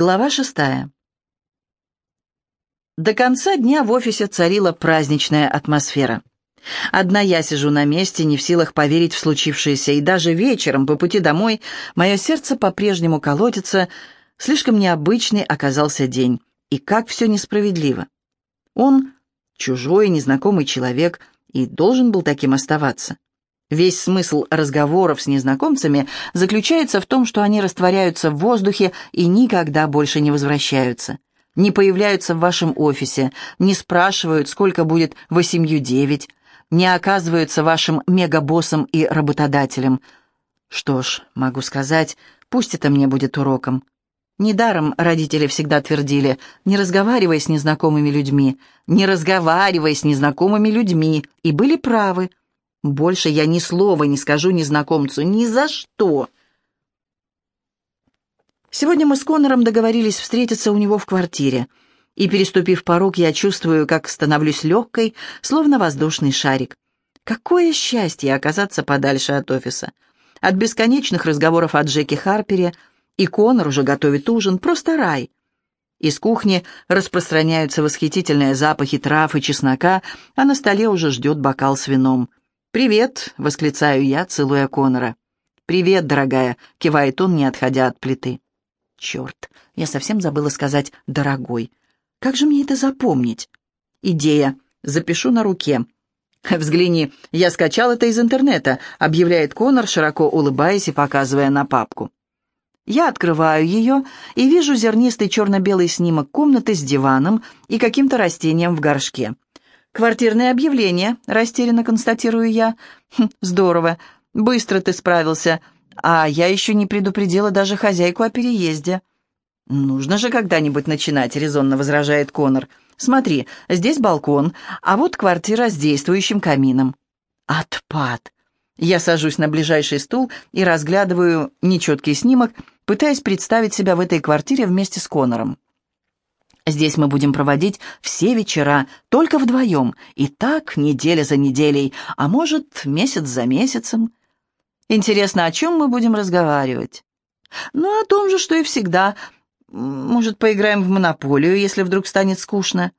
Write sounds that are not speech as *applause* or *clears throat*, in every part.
Глава шестая. До конца дня в офисе царила праздничная атмосфера. Одна я сижу на месте, не в силах поверить в случившееся, и даже вечером по пути домой мое сердце по-прежнему колотится, слишком необычный оказался день, и как все несправедливо. Он чужой, незнакомый человек, и должен был таким оставаться. Весь смысл разговоров с незнакомцами заключается в том, что они растворяются в воздухе и никогда больше не возвращаются. Не появляются в вашем офисе, не спрашивают, сколько будет восемью девять, не оказываются вашим мегабоссом и работодателем. Что ж, могу сказать, пусть это мне будет уроком. Недаром родители всегда твердили, не разговаривай с незнакомыми людьми, не разговаривай с незнакомыми людьми, и были правы – больше я ни слова не скажу незнакомцу, ни за что. Сегодня мы с Коннором договорились встретиться у него в квартире. И, переступив порог, я чувствую, как становлюсь легкой, словно воздушный шарик. Какое счастье оказаться подальше от офиса. От бесконечных разговоров о Джеки Харпере, и Коннор уже готовит ужин, просто рай. Из кухни распространяются восхитительные запахи трав и чеснока, а на столе уже ждет бокал с вином. «Привет!» — восклицаю я, целуя Конора. «Привет, дорогая!» — кивает он, не отходя от плиты. «Черт, я совсем забыла сказать «дорогой». Как же мне это запомнить?» «Идея. Запишу на руке». «Взгляни, я скачал это из интернета», — объявляет Конор, широко улыбаясь и показывая на папку. Я открываю ее и вижу зернистый черно-белый снимок комнаты с диваном и каким-то растением в горшке. «Квартирное объявление», — растерянно констатирую я. Хм, «Здорово. Быстро ты справился. А я еще не предупредила даже хозяйку о переезде». «Нужно же когда-нибудь начинать», — резонно возражает Конор. «Смотри, здесь балкон, а вот квартира с действующим камином». «Отпад!» Я сажусь на ближайший стул и разглядываю нечеткий снимок, пытаясь представить себя в этой квартире вместе с Конором. Здесь мы будем проводить все вечера, только вдвоем, и так неделя за неделей, а может, месяц за месяцем. Интересно, о чем мы будем разговаривать? Ну, о том же, что и всегда. Может, поиграем в монополию, если вдруг станет скучно?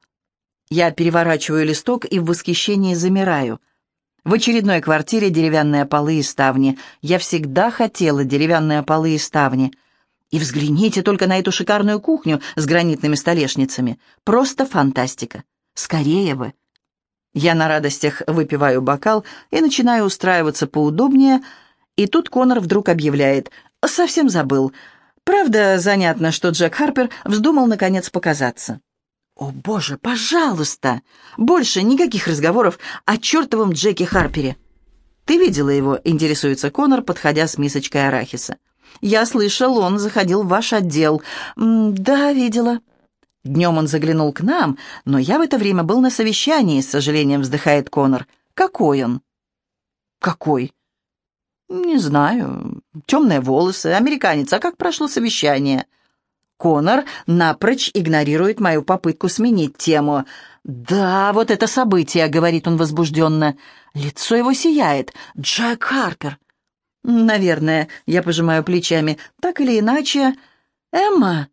Я переворачиваю листок и в восхищении замираю. В очередной квартире деревянные полы и ставни. Я всегда хотела деревянные полы и ставни — и взгляните только на эту шикарную кухню с гранитными столешницами. Просто фантастика. Скорее бы. Я на радостях выпиваю бокал и начинаю устраиваться поудобнее, и тут Конор вдруг объявляет «Совсем забыл. Правда, занятно, что Джек Харпер вздумал наконец показаться». «О, боже, пожалуйста! Больше никаких разговоров о чертовом Джеке Харпере!» «Ты видела его?» — интересуется Конор, подходя с мисочкой арахиса. «Я слышал, он заходил в ваш отдел». «Да, видела». Днем он заглянул к нам, но я в это время был на совещании, с сожалением вздыхает Конор. «Какой он?» «Какой?» «Не знаю. Темные волосы, американец. А как прошло совещание?» Конор напрочь игнорирует мою попытку сменить тему. «Да, вот это событие», — говорит он возбужденно. Лицо его сияет. «Джек Харпер. «Наверное», — я пожимаю плечами. «Так или иначе...» «Эмма!»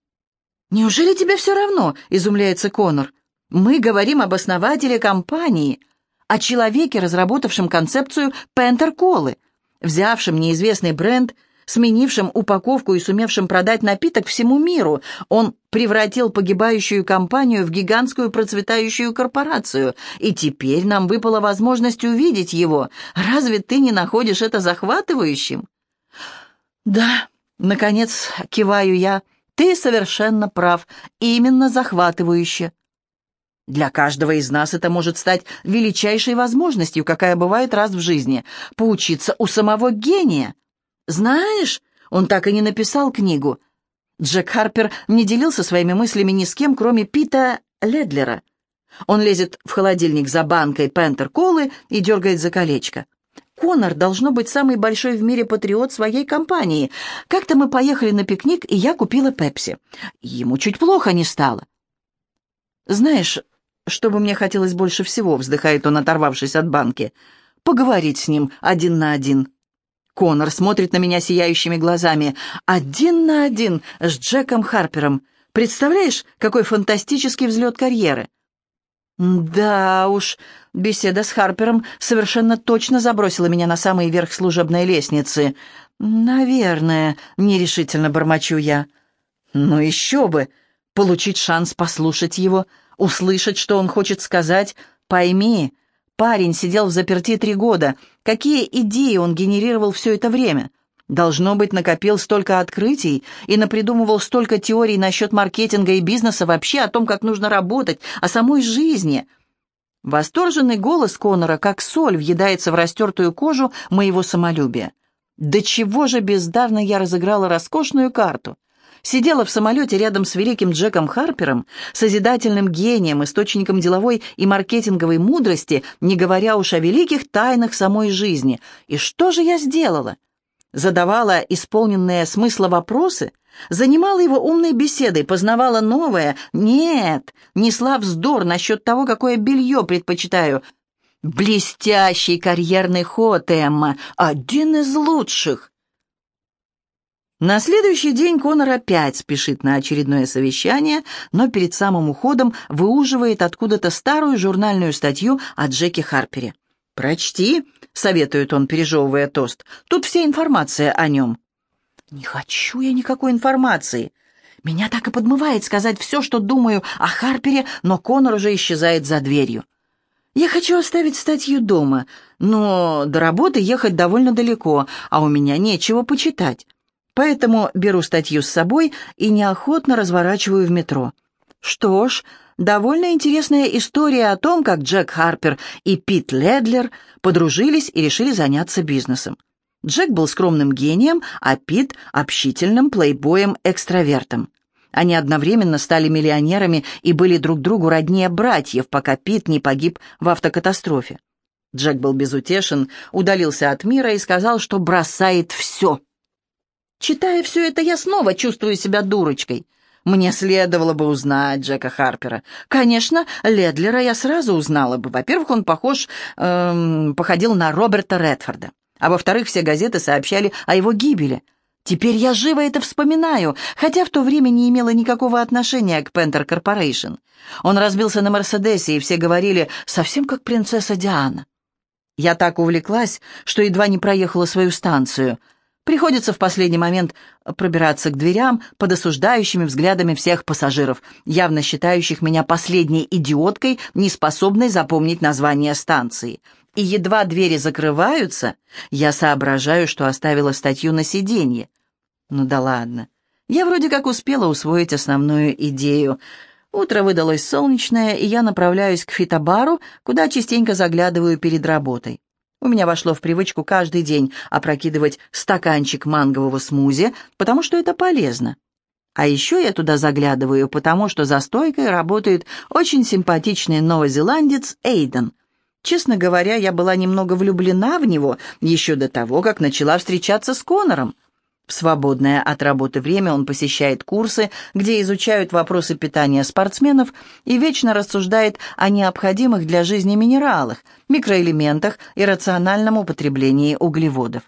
«Неужели тебе все равно?» — изумляется Конор. «Мы говорим об основателе компании, о человеке, разработавшем концепцию Пентер-колы, взявшем неизвестный бренд — сменившим упаковку и сумевшим продать напиток всему миру. Он превратил погибающую компанию в гигантскую процветающую корпорацию, и теперь нам выпала возможность увидеть его. Разве ты не находишь это захватывающим? Да, наконец, киваю я, ты совершенно прав, именно захватывающе. Для каждого из нас это может стать величайшей возможностью, какая бывает раз в жизни, поучиться у самого гения. «Знаешь, он так и не написал книгу». Джек Харпер не делился своими мыслями ни с кем, кроме Пита Ледлера. Он лезет в холодильник за банкой пентер-колы и дергает за колечко. Конор должно быть самый большой в мире патриот своей компании. Как-то мы поехали на пикник, и я купила пепси. Ему чуть плохо не стало. «Знаешь, что бы мне хотелось больше всего?» — вздыхает он, оторвавшись от банки. «Поговорить с ним один на один». Конор смотрит на меня сияющими глазами. Один на один с Джеком Харпером. Представляешь, какой фантастический взлет карьеры? Да уж, беседа с Харпером совершенно точно забросила меня на самый верх служебной лестницы. Наверное, нерешительно бормочу я. Ну еще бы, получить шанс послушать его, услышать, что он хочет сказать. Пойми, парень сидел в заперти три года. Какие идеи он генерировал все это время? Должно быть, накопил столько открытий и напридумывал столько теорий насчет маркетинга и бизнеса, вообще о том, как нужно работать, о самой жизни. Восторженный голос Конора, как соль, въедается в растертую кожу моего самолюбия. До чего же бездарно я разыграла роскошную карту. Сидела в самолете рядом с великим Джеком Харпером, созидательным гением, источником деловой и маркетинговой мудрости, не говоря уж о великих тайнах самой жизни. И что же я сделала? задавала исполненные смысла вопросы, занимала его умной беседой, познавала новое. Нет, несла вздор насчет того, какое белье предпочитаю. Блестящий карьерный ход, Эмма, один из лучших. На следующий день Конор опять спешит на очередное совещание, но перед самым уходом выуживает откуда-то старую журнальную статью о Джеке Харпере. «Прочти», — советует он, пережевывая тост. «Тут вся информация о нем». «Не хочу я никакой информации. Меня так и подмывает сказать все, что думаю о Харпере, но Конор уже исчезает за дверью. Я хочу оставить статью дома, но до работы ехать довольно далеко, а у меня нечего почитать. Поэтому беру статью с собой и неохотно разворачиваю в метро. Что ж, довольно интересная история о том, как Джек Харпер и Пит Ледлер подружились и решили заняться бизнесом. Джек был скромным гением, а Пит — общительным плейбоем-экстравертом. Они одновременно стали миллионерами и были друг другу роднее братьев, пока Пит не погиб в автокатастрофе. Джек был безутешен, удалился от мира и сказал, что бросает все. Читая все это, я снова чувствую себя дурочкой. Мне следовало бы узнать Джека Харпера. Конечно, Ледлера я сразу узнала бы. Во-первых, он похож, эм, походил на Роберта Редфорда. А во-вторых, все газеты сообщали о его гибели. Теперь я живо это вспоминаю, хотя в то время не имела никакого отношения к Пентер Корпорейшн. Он разбился на Мерседесе, и все говорили, совсем как принцесса Диана. Я так увлеклась, что едва не проехала свою станцию — Приходится в последний момент пробираться к дверям под осуждающими взглядами всех пассажиров, явно считающих меня последней идиоткой, не способной запомнить название станции. И едва двери закрываются, я соображаю, что оставила статью на сиденье. Ну да ладно. Я вроде как успела усвоить основную идею. Утро выдалось солнечное, и я направляюсь к фитобару, куда частенько заглядываю перед работой. У меня вошло в привычку каждый день опрокидывать стаканчик мангового смузи, потому что это полезно. А еще я туда заглядываю, потому что за стойкой работает очень симпатичный новозеландец Эйден. Честно говоря, я была немного влюблена в него еще до того, как начала встречаться с Конором. В свободное от работы время он посещает курсы, где изучают вопросы питания спортсменов и вечно рассуждает о необходимых для жизни минералах, микроэлементах и рациональном употреблении углеводов.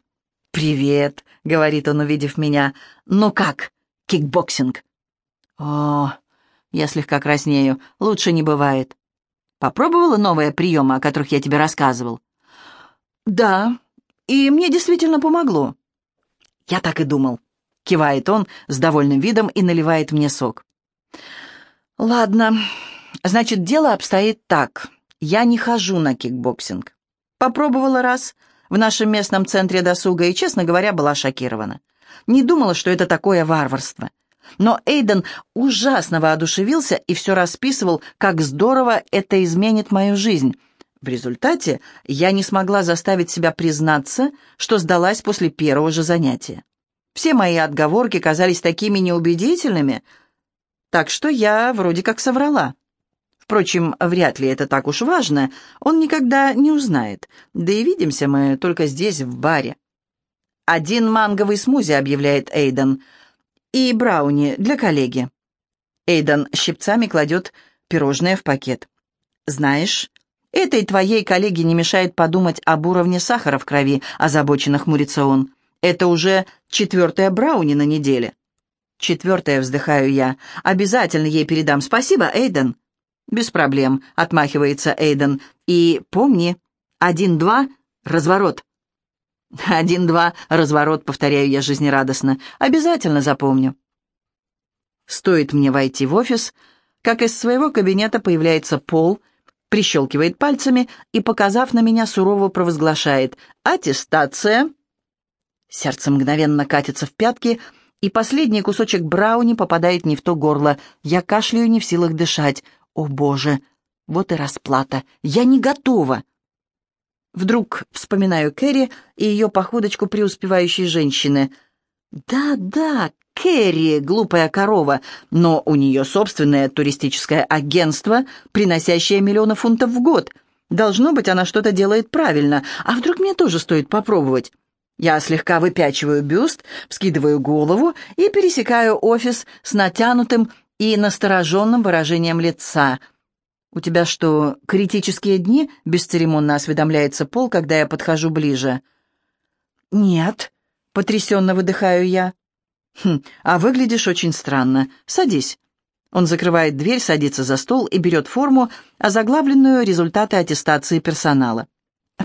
«Привет», — говорит он, увидев меня. «Ну как, кикбоксинг?» «О, я слегка краснею, лучше не бывает. Попробовала новые приемы, о которых я тебе рассказывал?» «Да, и мне действительно помогло». «Я так и думал», — кивает он с довольным видом и наливает мне сок. «Ладно, значит, дело обстоит так. Я не хожу на кикбоксинг. Попробовала раз в нашем местном центре досуга и, честно говоря, была шокирована. Не думала, что это такое варварство. Но Эйден ужасно воодушевился и все расписывал, как здорово это изменит мою жизнь. В результате я не смогла заставить себя признаться, что сдалась после первого же занятия. Все мои отговорки казались такими неубедительными, так что я вроде как соврала. Впрочем, вряд ли это так уж важно, он никогда не узнает, да и видимся мы только здесь, в баре. «Один манговый смузи», — объявляет Эйден, — «и брауни для коллеги». Эйден щипцами кладет пирожное в пакет. «Знаешь, «Этой твоей коллеге не мешает подумать об уровне сахара в крови», — озабоченно хмурится он. «Это уже четвертая брауни на неделе». Четвертое, вздыхаю я. Обязательно ей передам. Спасибо, Эйден. Без проблем, отмахивается Эйден. И помни, один-два, разворот. Один-два, разворот, повторяю я жизнерадостно. Обязательно запомню. Стоит мне войти в офис, как из своего кабинета появляется Пол, прищелкивает пальцами и, показав на меня, сурово провозглашает «Аттестация». Сердце мгновенно катится в пятки, и последний кусочек брауни попадает не в то горло. Я кашляю, не в силах дышать. О, Боже! Вот и расплата. Я не готова. Вдруг вспоминаю Кэрри и ее походочку преуспевающей женщины. Да-да, Кэрри, глупая корова, но у нее собственное туристическое агентство, приносящее миллионы фунтов в год. Должно быть, она что-то делает правильно. А вдруг мне тоже стоит попробовать? Я слегка выпячиваю бюст, вскидываю голову и пересекаю офис с натянутым и настороженным выражением лица. «У тебя что, критические дни?» — бесцеремонно осведомляется Пол, когда я подхожу ближе. «Нет», — потрясенно выдыхаю я. «Хм, а выглядишь очень странно. Садись». Он закрывает дверь, садится за стол и берет форму, озаглавленную «Результаты аттестации персонала».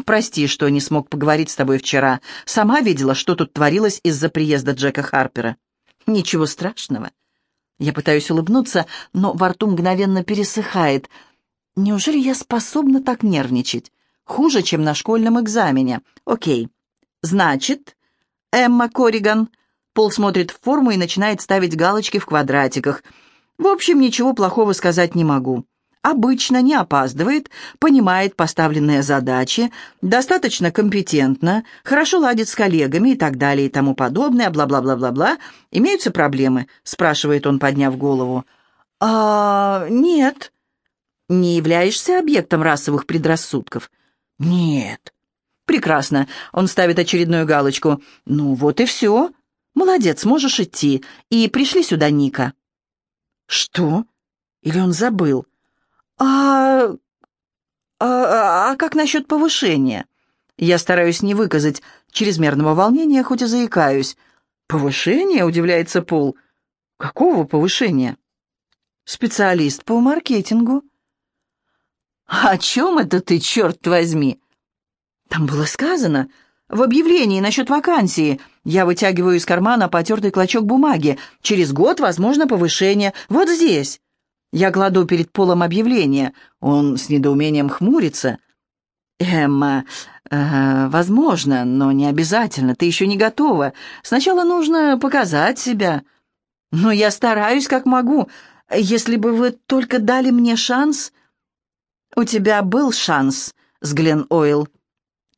«Прости, что не смог поговорить с тобой вчера. Сама видела, что тут творилось из-за приезда Джека Харпера». «Ничего страшного». Я пытаюсь улыбнуться, но во рту мгновенно пересыхает. «Неужели я способна так нервничать? Хуже, чем на школьном экзамене. Окей. Значит, Эмма Кориган...» Пол смотрит в форму и начинает ставить галочки в квадратиках. «В общем, ничего плохого сказать не могу обычно не опаздывает, понимает поставленные задачи, достаточно компетентно, хорошо ладит с коллегами и так далее и тому подобное, бла-бла-бла-бла-бла. Имеются проблемы?» — спрашивает он, подняв голову. «А, нет». «Не являешься объектом расовых предрассудков?» «Нет». «Прекрасно». Он ставит очередную галочку. «Ну вот и все. Молодец, можешь идти. И пришли сюда Ника». «Что? Или он забыл?» «А... а... а как насчет повышения?» Я стараюсь не выказать чрезмерного волнения, хоть и заикаюсь. «Повышение?» — удивляется Пол. «Какого повышения?» «Специалист по маркетингу». «О чем это ты, черт возьми?» «Там было сказано. В объявлении насчет вакансии. Я вытягиваю из кармана потертый клочок бумаги. Через год, возможно, повышение. Вот здесь». Я кладу перед полом объявление. Он с недоумением хмурится. «Эмма, э, возможно, но не обязательно. Ты еще не готова. Сначала нужно показать себя. Но я стараюсь, как могу. Если бы вы только дали мне шанс...» «У тебя был шанс с Глен Ойл».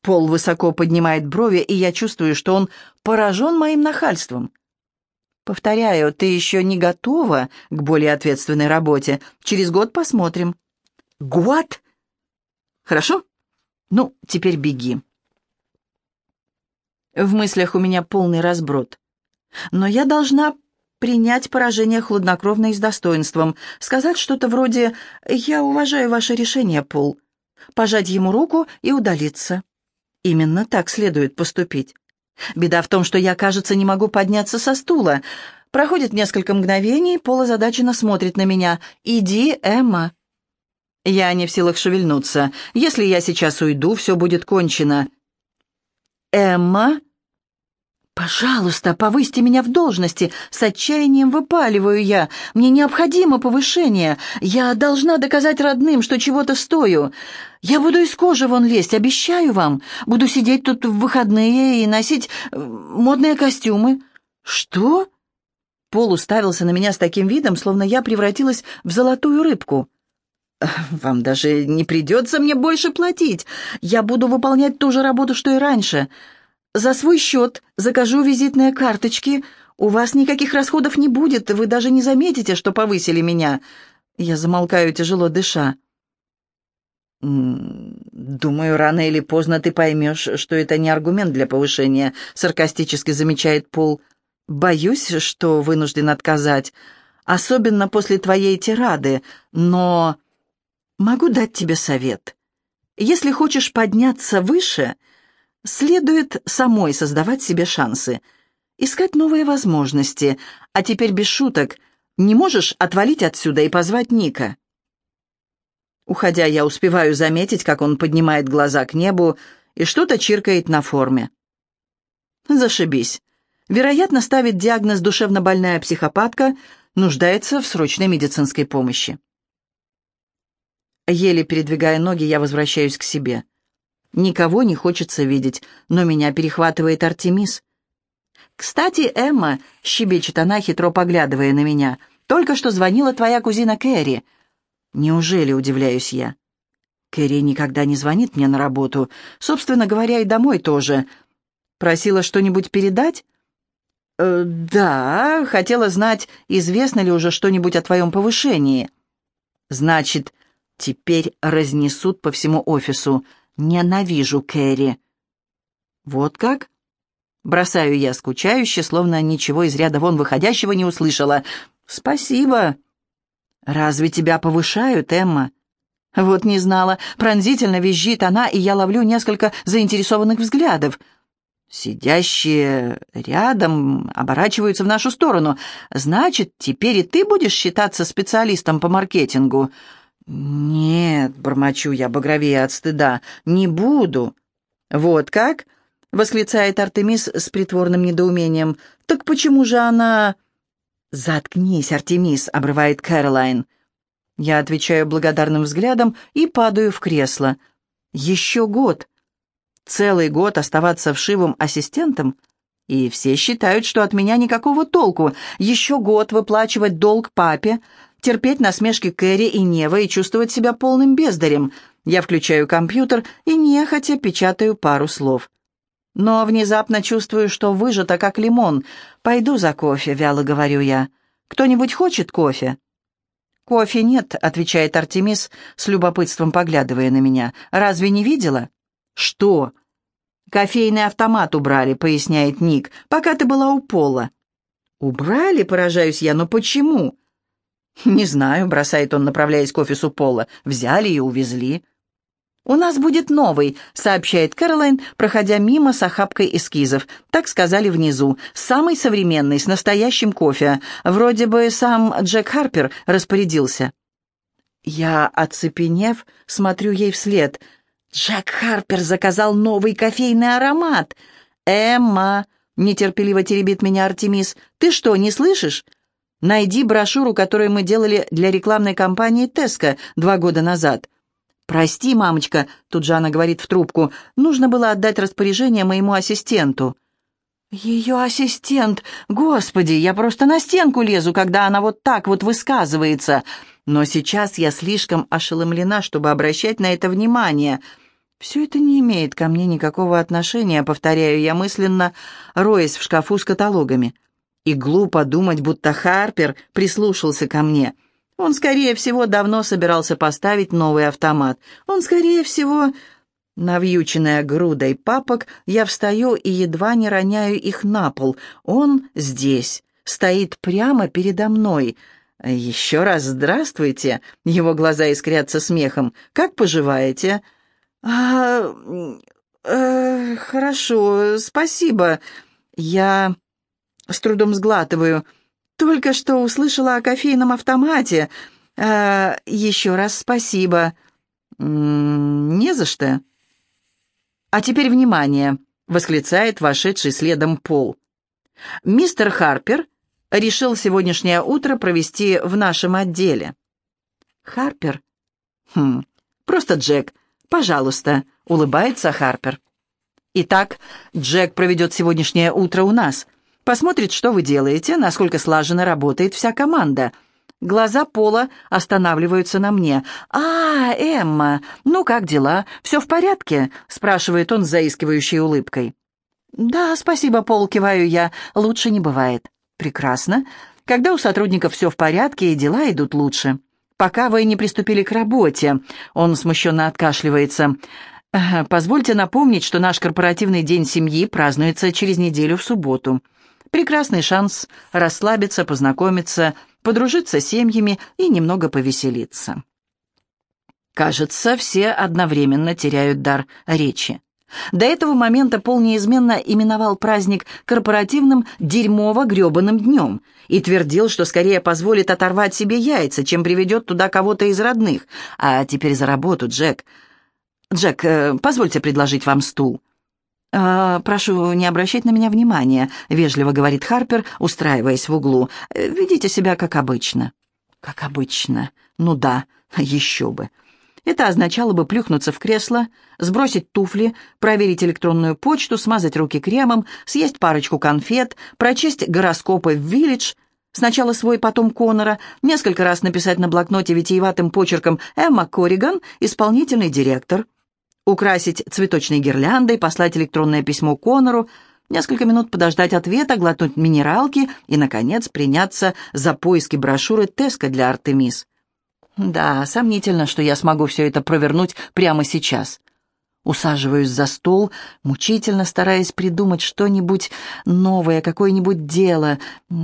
Пол высоко поднимает брови, и я чувствую, что он поражен моим нахальством. Повторяю, ты еще не готова к более ответственной работе. Через год посмотрим. Год? Хорошо? Ну, теперь беги. В мыслях у меня полный разброд. Но я должна принять поражение хладнокровно и с достоинством, сказать что-то вроде «Я уважаю ваше решение, Пол», пожать ему руку и удалиться. Именно так следует поступить. Беда в том, что я, кажется, не могу подняться со стула. Проходит несколько мгновений, Пол озадаченно смотрит на меня. «Иди, Эмма». Я не в силах шевельнуться. Если я сейчас уйду, все будет кончено. «Эмма?» «Пожалуйста, повысьте меня в должности!» С отчаянием выпаливаю я. «Мне необходимо повышение. Я должна доказать родным, что чего-то стою. Я буду из кожи вон лезть, обещаю вам. Буду сидеть тут в выходные и носить э, модные костюмы». «Что?» Пол уставился на меня с таким видом, словно я превратилась в золотую рыбку. «Вам даже не придется мне больше платить. Я буду выполнять ту же работу, что и раньше». За свой счет закажу визитные карточки. У вас никаких расходов не будет, вы даже не заметите, что повысили меня. Я замолкаю, тяжело дыша. «Думаю, рано или поздно ты поймешь, что это не аргумент для повышения», — саркастически замечает Пол. «Боюсь, что вынужден отказать, особенно после твоей тирады, но могу дать тебе совет. Если хочешь подняться выше, следует самой создавать себе шансы. искать новые возможности. А теперь без шуток. Не можешь отвалить отсюда и позвать Ника?» Уходя, я успеваю заметить, как он поднимает глаза к небу и что-то чиркает на форме. Зашибись. Вероятно, ставит диагноз душевнобольная психопатка, нуждается в срочной медицинской помощи. Еле передвигая ноги, я возвращаюсь к себе. Никого не хочется видеть, но меня перехватывает Артемис. «Кстати, Эмма», — щебечет она, хитро поглядывая на меня, — «только что звонила твоя кузина Кэрри». «Неужели?» — удивляюсь я. Кэрри никогда не звонит мне на работу. Собственно говоря, и домой тоже. Просила что-нибудь передать? «Э, «Да, хотела знать, известно ли уже что-нибудь о твоем повышении». «Значит, теперь разнесут по всему офису. Ненавижу Кэрри». «Вот как?» Бросаю я скучающе, словно ничего из ряда вон выходящего не услышала. «Спасибо». «Разве тебя повышают, Эмма?» «Вот не знала. Пронзительно визжит она, и я ловлю несколько заинтересованных взглядов». Сидящие рядом оборачиваются в нашу сторону. «Значит, теперь и ты будешь считаться специалистом по маркетингу?» «Нет», — бормочу я, багровее от стыда, — «не буду». «Вот как?» — восклицает Артемис с притворным недоумением. «Так почему же она...» «Заткнись, Артемис», — обрывает Кэролайн. Я отвечаю благодарным взглядом и падаю в кресло. «Еще год. Целый год оставаться вшивым ассистентом? И все считают, что от меня никакого толку. Еще год выплачивать долг папе, терпеть насмешки Кэрри и Нева и чувствовать себя полным бездарем. Я включаю компьютер и нехотя печатаю пару слов. Но внезапно чувствую, что выжата, как лимон. «Пойду за кофе», — вяло говорю я. «Кто-нибудь хочет кофе?» «Кофе нет», — отвечает Артемис, с любопытством поглядывая на меня. «Разве не видела?» «Что?» «Кофейный автомат убрали», — поясняет Ник, — «пока ты была у пола». «Убрали?» — поражаюсь я, «но почему?» «Не знаю», — бросает он, направляясь к офису Пола. «Взяли и увезли». «У нас будет новый», — сообщает Кэролайн, проходя мимо с охапкой эскизов. Так сказали внизу. «Самый современный, с настоящим кофе. Вроде бы сам Джек Харпер распорядился». Я, оцепенев, смотрю ей вслед. «Джек Харпер заказал новый кофейный аромат!» «Эмма!» — нетерпеливо теребит меня Артемис. «Ты что, не слышишь? Найди брошюру, которую мы делали для рекламной кампании «Теска» два года назад». «Прости, мамочка», — тут же она говорит в трубку, «нужно было отдать распоряжение моему ассистенту». «Ее ассистент! Господи, я просто на стенку лезу, когда она вот так вот высказывается. Но сейчас я слишком ошеломлена, чтобы обращать на это внимание. Все это не имеет ко мне никакого отношения, повторяю я мысленно, роясь в шкафу с каталогами. И глупо думать, будто Харпер прислушался ко мне. Он, скорее всего, давно собирался поставить новый автомат. Он, скорее всего... Навьюченная грудой папок, я встаю и едва не роняю их на пол. Он здесь, стоит прямо передо мной. «Еще раз здравствуйте!» Его глаза искрятся смехом. «Как поживаете?» «А... Э, хорошо, спасибо. Я с трудом сглатываю. Только что услышала о кофейном автомате. А, еще раз спасибо. Не за что. А теперь внимание, восклицает вошедший следом Пол. Мистер Харпер решил сегодняшнее утро провести в нашем отделе. Харпер? Хм, просто Джек. Пожалуйста, улыбается Харпер. Итак, Джек проведет сегодняшнее утро у нас. Посмотрит, что вы делаете, насколько слаженно работает вся команда. Глаза Пола останавливаются на мне. «А, Эмма, ну как дела? Все в порядке?» — спрашивает он с заискивающей улыбкой. «Да, спасибо, Пол», — киваю я. «Лучше не бывает». «Прекрасно. Когда у сотрудников все в порядке и дела идут лучше». «Пока вы не приступили к работе», — он смущенно откашливается. «Позвольте напомнить, что наш корпоративный день семьи празднуется через неделю в субботу». Прекрасный шанс расслабиться, познакомиться, подружиться с семьями и немного повеселиться. Кажется, все одновременно теряют дар речи. До этого момента Пол неизменно именовал праздник корпоративным «дерьмово-гребаным днем» и твердил, что скорее позволит оторвать себе яйца, чем приведет туда кого-то из родных. А теперь за работу, Джек. Джек, э, позвольте предложить вам стул. «А, «Прошу не обращать на меня внимания», — вежливо говорит Харпер, устраиваясь в углу. «Э, «Ведите себя как обычно». «Как обычно. Ну да, *laughs* еще бы». Это означало бы плюхнуться в кресло, сбросить туфли, проверить электронную почту, смазать руки кремом, съесть парочку конфет, прочесть гороскопы в «Виллидж», сначала свой, потом Конора, несколько раз написать на блокноте витиеватым почерком «Эмма Корриган, исполнительный директор», украсить цветочной гирляндой, послать электронное письмо Конору, несколько минут подождать ответа, глотнуть минералки и, наконец, приняться за поиски брошюры «Теска» для Артемис. Да, сомнительно, что я смогу все это провернуть прямо сейчас. Усаживаюсь за стол, мучительно стараясь придумать что-нибудь новое, какое-нибудь дело,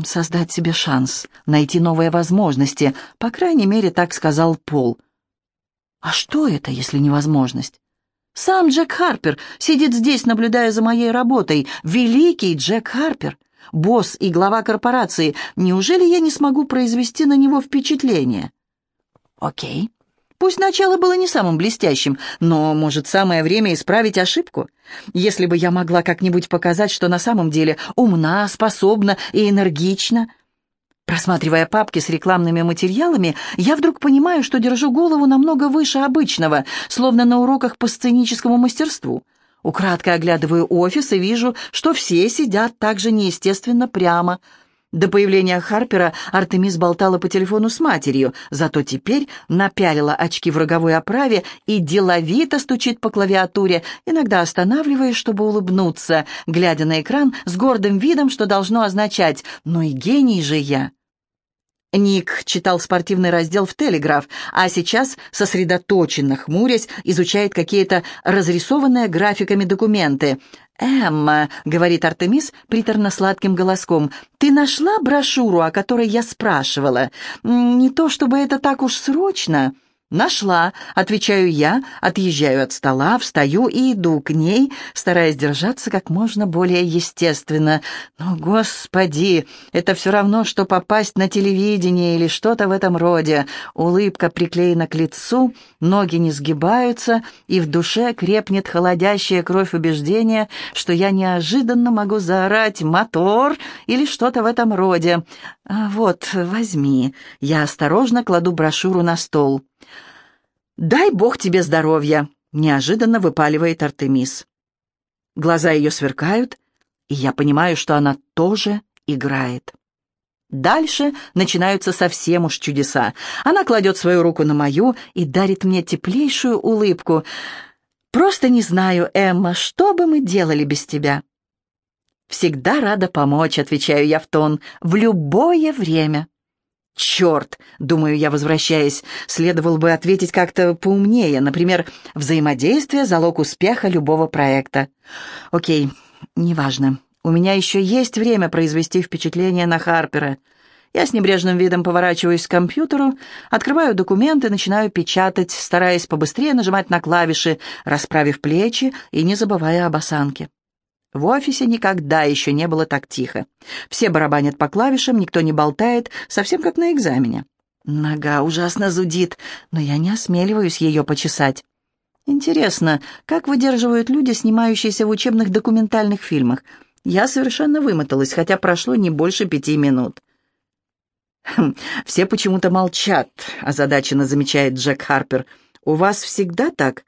создать себе шанс, найти новые возможности. По крайней мере, так сказал Пол. А что это, если невозможность? Сам Джек Харпер сидит здесь, наблюдая за моей работой. Великий Джек Харпер, босс и глава корпорации. Неужели я не смогу произвести на него впечатление? Окей. Пусть начало было не самым блестящим, но, может, самое время исправить ошибку? Если бы я могла как-нибудь показать, что на самом деле умна, способна и энергична. Просматривая папки с рекламными материалами, я вдруг понимаю, что держу голову намного выше обычного, словно на уроках по сценическому мастерству. Украдкой оглядываю офис и вижу, что все сидят так же неестественно прямо – до появления Харпера Артемис болтала по телефону с матерью, зато теперь напялила очки в роговой оправе и деловито стучит по клавиатуре, иногда останавливаясь, чтобы улыбнуться, глядя на экран с гордым видом, что должно означать «ну и гений же я». Ник читал спортивный раздел в «Телеграф», а сейчас, сосредоточенно хмурясь, изучает какие-то разрисованные графиками документы. «Эмма», — говорит Артемис приторно-сладким голоском, — «ты нашла брошюру, о которой я спрашивала? Не то чтобы это так уж срочно». «Нашла», — отвечаю я, отъезжаю от стола, встаю и иду к ней, стараясь держаться как можно более естественно. Но, господи, это все равно, что попасть на телевидение или что-то в этом роде. Улыбка приклеена к лицу, ноги не сгибаются, и в душе крепнет холодящая кровь убеждения, что я неожиданно могу заорать «мотор» или что-то в этом роде. А «Вот, возьми». Я осторожно кладу брошюру на стол. «Дай бог тебе здоровья!» — неожиданно выпаливает Артемис. Глаза ее сверкают, и я понимаю, что она тоже играет. Дальше начинаются совсем уж чудеса. Она кладет свою руку на мою и дарит мне теплейшую улыбку. «Просто не знаю, Эмма, что бы мы делали без тебя?» «Всегда рада помочь», — отвечаю я в тон, — «в любое время». «Черт!» — думаю я, возвращаясь. Следовало бы ответить как-то поумнее. Например, «взаимодействие — залог успеха любого проекта». Окей, неважно. У меня еще есть время произвести впечатление на Харпера. Я с небрежным видом поворачиваюсь к компьютеру, открываю документы, начинаю печатать, стараясь побыстрее нажимать на клавиши, расправив плечи и не забывая об осанке. В офисе никогда еще не было так тихо. Все барабанят по клавишам, никто не болтает, совсем как на экзамене. Нога ужасно зудит, но я не осмеливаюсь ее почесать. Интересно, как выдерживают люди, снимающиеся в учебных документальных фильмах? Я совершенно вымоталась, хотя прошло не больше пяти минут. «Хм, «Все почему-то молчат», — озадаченно замечает Джек Харпер. «У вас всегда так?»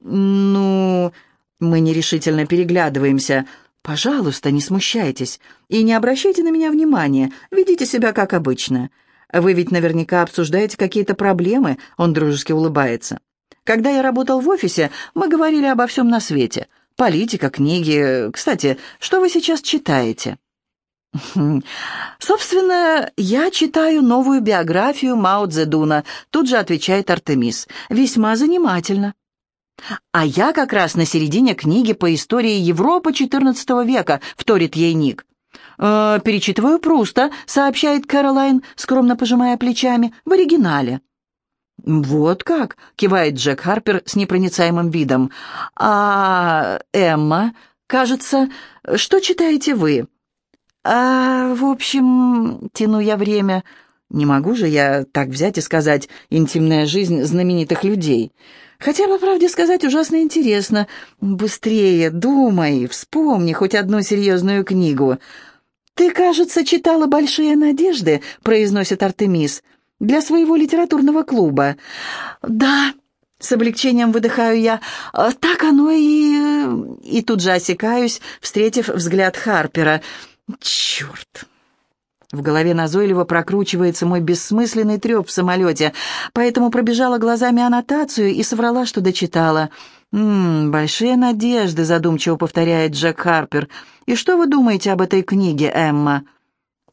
«Ну...» Мы нерешительно переглядываемся. «Пожалуйста, не смущайтесь и не обращайте на меня внимания. Ведите себя как обычно. Вы ведь наверняка обсуждаете какие-то проблемы», — он дружески улыбается. «Когда я работал в офисе, мы говорили обо всем на свете. Политика, книги. Кстати, что вы сейчас читаете?» *laughs* «Собственно, я читаю новую биографию Мао Цзэдуна», — тут же отвечает Артемис. «Весьма занимательно». «А я как раз на середине книги по истории Европы XIV века», — вторит ей Ник. «Э, «Перечитываю Пруста», — сообщает Кэролайн, скромно пожимая плечами, — «в оригинале». «Вот как?» — кивает Джек Харпер с непроницаемым видом. «А Эмма, кажется, что читаете вы?» «А, в общем, тяну я время. Не могу же я так взять и сказать «интимная жизнь знаменитых людей». Хотя, по правде сказать, ужасно интересно. Быстрее, думай, вспомни хоть одну серьезную книгу. «Ты, кажется, читала «Большие надежды», — произносит Артемис, — «для своего литературного клуба». «Да», — с облегчением выдыхаю я, — «так оно и...» И тут же осекаюсь, встретив взгляд Харпера. «Черт!» В голове назойливо прокручивается мой бессмысленный треп в самолете, поэтому пробежала глазами аннотацию и соврала, что дочитала. «Ммм, большие надежды», — задумчиво повторяет Джек Харпер. «И что вы думаете об этой книге, Эмма?»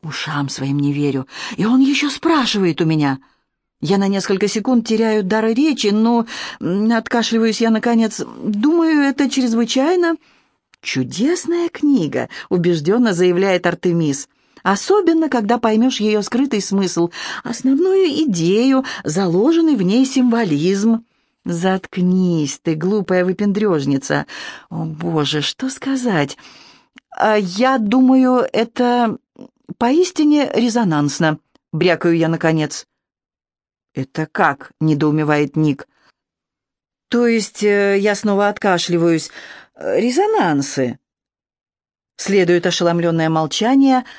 «Ушам своим не верю. И он еще спрашивает у меня». Я на несколько секунд теряю дар речи, но откашливаюсь я, наконец. Думаю, это чрезвычайно... «Чудесная книга», — убежденно заявляет Артемис особенно когда поймешь ее скрытый смысл, основную идею, заложенный в ней символизм. «Заткнись ты, глупая выпендрежница! О, Боже, что сказать? А я думаю, это поистине резонансно», — брякаю я наконец. «Это как?» — недоумевает Ник. «То есть э, я снова откашливаюсь. Резонансы?» Следует ошеломленное молчание —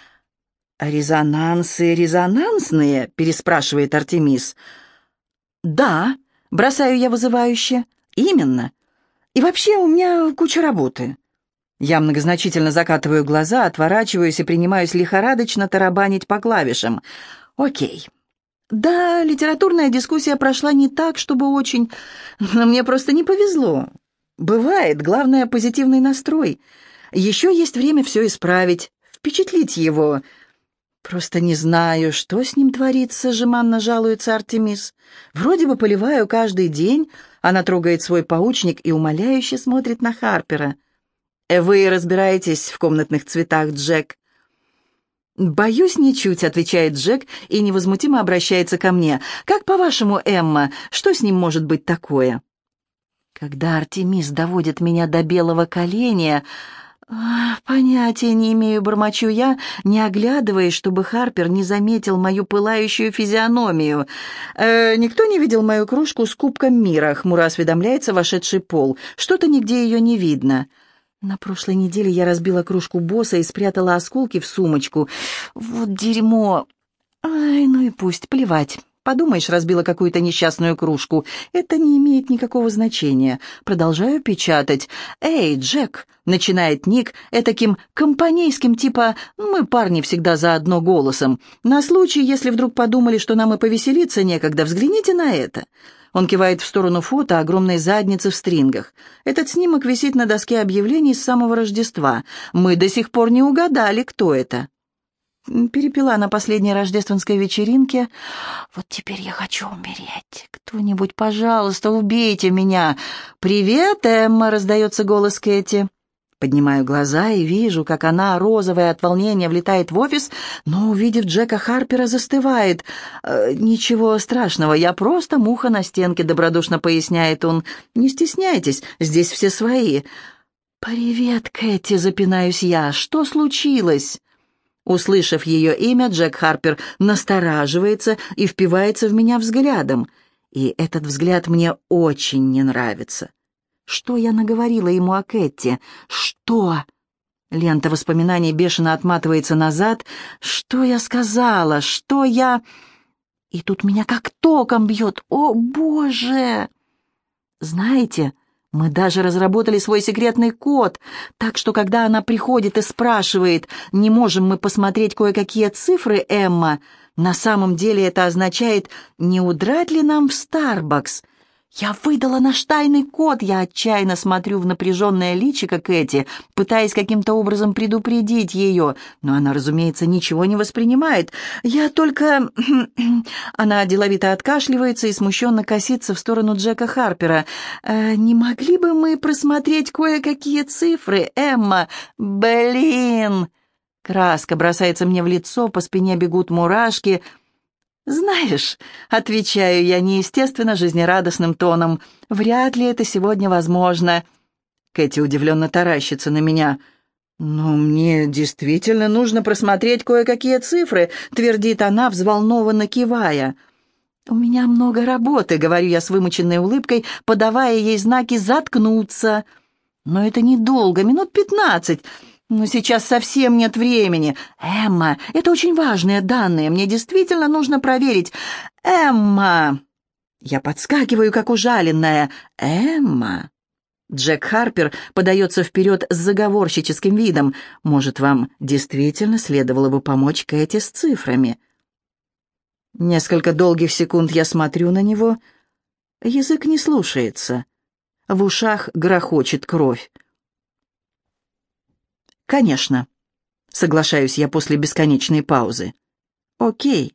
«Резонансы резонансные?» — переспрашивает Артемис. «Да», — бросаю я вызывающе. «Именно. И вообще у меня куча работы». Я многозначительно закатываю глаза, отворачиваюсь и принимаюсь лихорадочно тарабанить по клавишам. «Окей». Да, литературная дискуссия прошла не так, чтобы очень... Но мне просто не повезло. Бывает, главное — позитивный настрой. Еще есть время все исправить, впечатлить его, «Просто не знаю, что с ним творится», — жеманно жалуется Артемис. «Вроде бы поливаю каждый день». Она трогает свой паучник и умоляюще смотрит на Харпера. «Э, «Вы разбираетесь в комнатных цветах, Джек?» «Боюсь ничуть», — отвечает Джек и невозмутимо обращается ко мне. «Как по-вашему, Эмма, что с ним может быть такое?» Когда Артемис доводит меня до белого коленя, «Понятия не имею, бормочу я, не оглядываясь, чтобы Харпер не заметил мою пылающую физиономию. Э, «Никто не видел мою кружку с кубком мира», — хмуро осведомляется вошедший пол. «Что-то нигде ее не видно». На прошлой неделе я разбила кружку босса и спрятала осколки в сумочку. Вот дерьмо. Ай, ну и пусть, плевать. Подумаешь, разбила какую-то несчастную кружку. Это не имеет никакого значения. Продолжаю печатать. «Эй, Джек!» — начинает Ник этаким компанейским типа «мы парни всегда заодно голосом». На случай, если вдруг подумали, что нам и повеселиться некогда, взгляните на это. Он кивает в сторону фото огромной задницы в стрингах. Этот снимок висит на доске объявлений с самого Рождества. Мы до сих пор не угадали, кто это. Перепила на последней рождественской вечеринке. Вот теперь я хочу умереть. Кто-нибудь, пожалуйста, убейте меня. «Привет, Эмма!» — раздается голос Кэти. Поднимаю глаза и вижу, как она, розовая от волнения, влетает в офис, но, увидев Джека Харпера, застывает. «Э, «Ничего страшного, я просто муха на стенке», — добродушно поясняет он. «Не стесняйтесь, здесь все свои». «Привет, Кэти», — запинаюсь я. «Что случилось?» Услышав ее имя, Джек Харпер настораживается и впивается в меня взглядом. И этот взгляд мне очень не нравится. Что я наговорила ему о Кэти? Что? Лента воспоминаний бешено отматывается назад. Что я сказала? Что я... И тут меня как током бьет. О, Боже! Знаете, мы даже разработали свой секретный код, так что когда она приходит и спрашивает, не можем мы посмотреть кое-какие цифры, Эмма, на самом деле это означает, не удрать ли нам в Старбакс — «Я выдала наш тайный код!» Я отчаянно смотрю в напряженное личико Кэти, пытаясь каким-то образом предупредить ее, но она, разумеется, ничего не воспринимает. «Я только...» *clears throat* Она деловито откашливается и смущенно косится в сторону Джека Харпера. «Э, «Не могли бы мы просмотреть кое-какие цифры, Эмма? Блин!» Краска бросается мне в лицо, по спине бегут мурашки — «Знаешь», — отвечаю я неестественно жизнерадостным тоном, «вряд ли это сегодня возможно». Кэти удивленно таращится на меня. «Но мне действительно нужно просмотреть кое-какие цифры», — твердит она, взволнованно кивая. «У меня много работы», — говорю я с вымученной улыбкой, подавая ей знаки «заткнуться». «Но это недолго, минут пятнадцать. Но сейчас совсем нет времени. Эмма, это очень важные данные. Мне действительно нужно проверить. Эмма!» Я подскакиваю, как ужаленная. «Эмма!» Джек Харпер подается вперед с заговорщическим видом. «Может, вам действительно следовало бы помочь Кэти с цифрами?» Несколько долгих секунд я смотрю на него. Язык не слушается. В ушах грохочет кровь. «Конечно», — соглашаюсь я после бесконечной паузы. «Окей.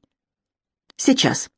Сейчас».